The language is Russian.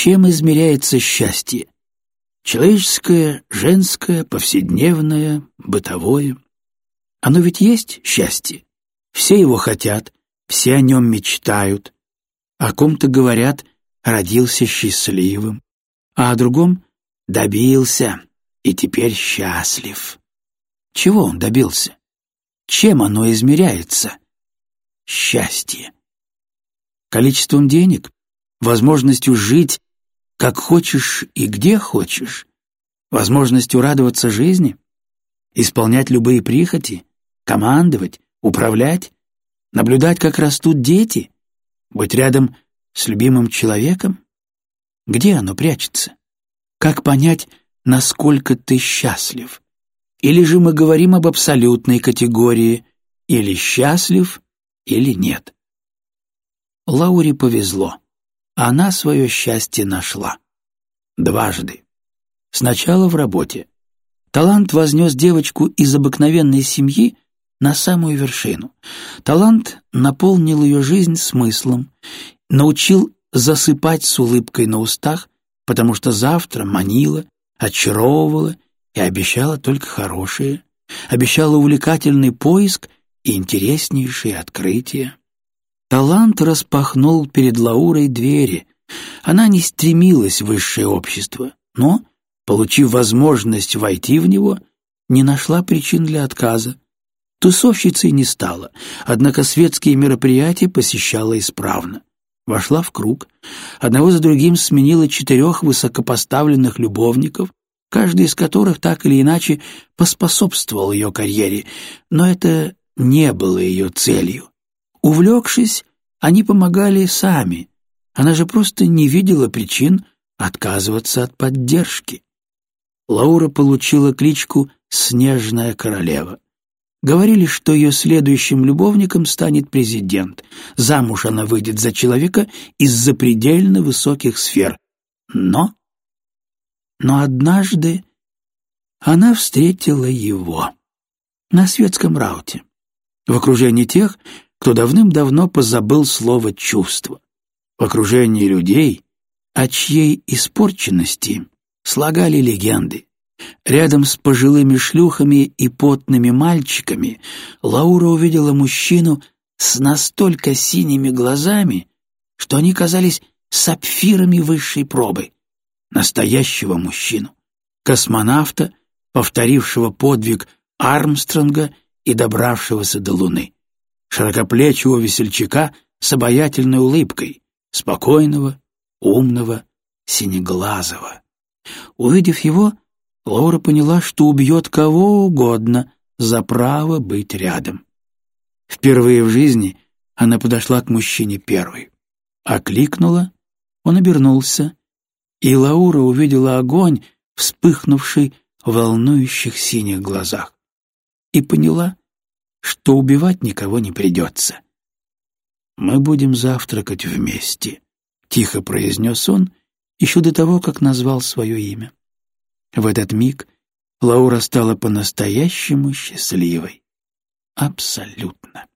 Чем измеряется счастье? Человеческое, женское, повседневное, бытовое. Оно ведь есть счастье. Все его хотят, все о нем мечтают. О ком-то говорят «родился счастливым», а о другом «добился и теперь счастлив». Чего он добился? Чем оно измеряется? Счастье. Количеством денег? Возможностью жить, как хочешь и где хочешь? Возможностью радоваться жизни? Исполнять любые прихоти? Командовать? Управлять? Наблюдать, как растут дети? Быть рядом с любимым человеком? Где оно прячется? Как понять, насколько ты счастлив? Или же мы говорим об абсолютной категории или счастлив, или нет. Лауре повезло. Она свое счастье нашла. Дважды. Сначала в работе. Талант вознес девочку из обыкновенной семьи на самую вершину. Талант наполнил ее жизнь смыслом, научил засыпать с улыбкой на устах, потому что завтра манила, очаровывала и обещала только хорошее, обещала увлекательный поиск и интереснейшие открытия. Талант распахнул перед Лаурой двери. Она не стремилась в высшее общество, но, получив возможность войти в него, не нашла причин для отказа. Тусовщицей не стала, однако светские мероприятия посещала исправно. Вошла в круг, одного за другим сменила четырех высокопоставленных любовников, каждый из которых так или иначе поспособствовал ее карьере, но это не было ее целью. Увлекшись, они помогали сами, она же просто не видела причин отказываться от поддержки. Лаура получила кличку «Снежная королева». Говорили, что ее следующим любовником станет президент. Замуж она выйдет за человека из запредельно высоких сфер. Но но однажды она встретила его на светском рауте, в окружении тех, кто давным-давно позабыл слово «чувство», в окружении людей, о чьей испорченности слагали легенды. Рядом с пожилыми шлюхами и потными мальчиками Лаура увидела мужчину с настолько синими глазами, что они казались сапфирами высшей пробы настоящего мужчину, космонавта, повторившего подвиг Армстронга и добравшегося до Луны, широкоплечего весельчака с обаятельной улыбкой, спокойного, умного, синеглазого. Увидев его, Лаура поняла, что убьет кого угодно за право быть рядом. Впервые в жизни она подошла к мужчине первой. Окликнула, он обернулся и Лаура увидела огонь, вспыхнувший в волнующих синих глазах, и поняла, что убивать никого не придется. «Мы будем завтракать вместе», — тихо произнес он, еще до того, как назвал свое имя. В этот миг Лаура стала по-настоящему счастливой. Абсолютно.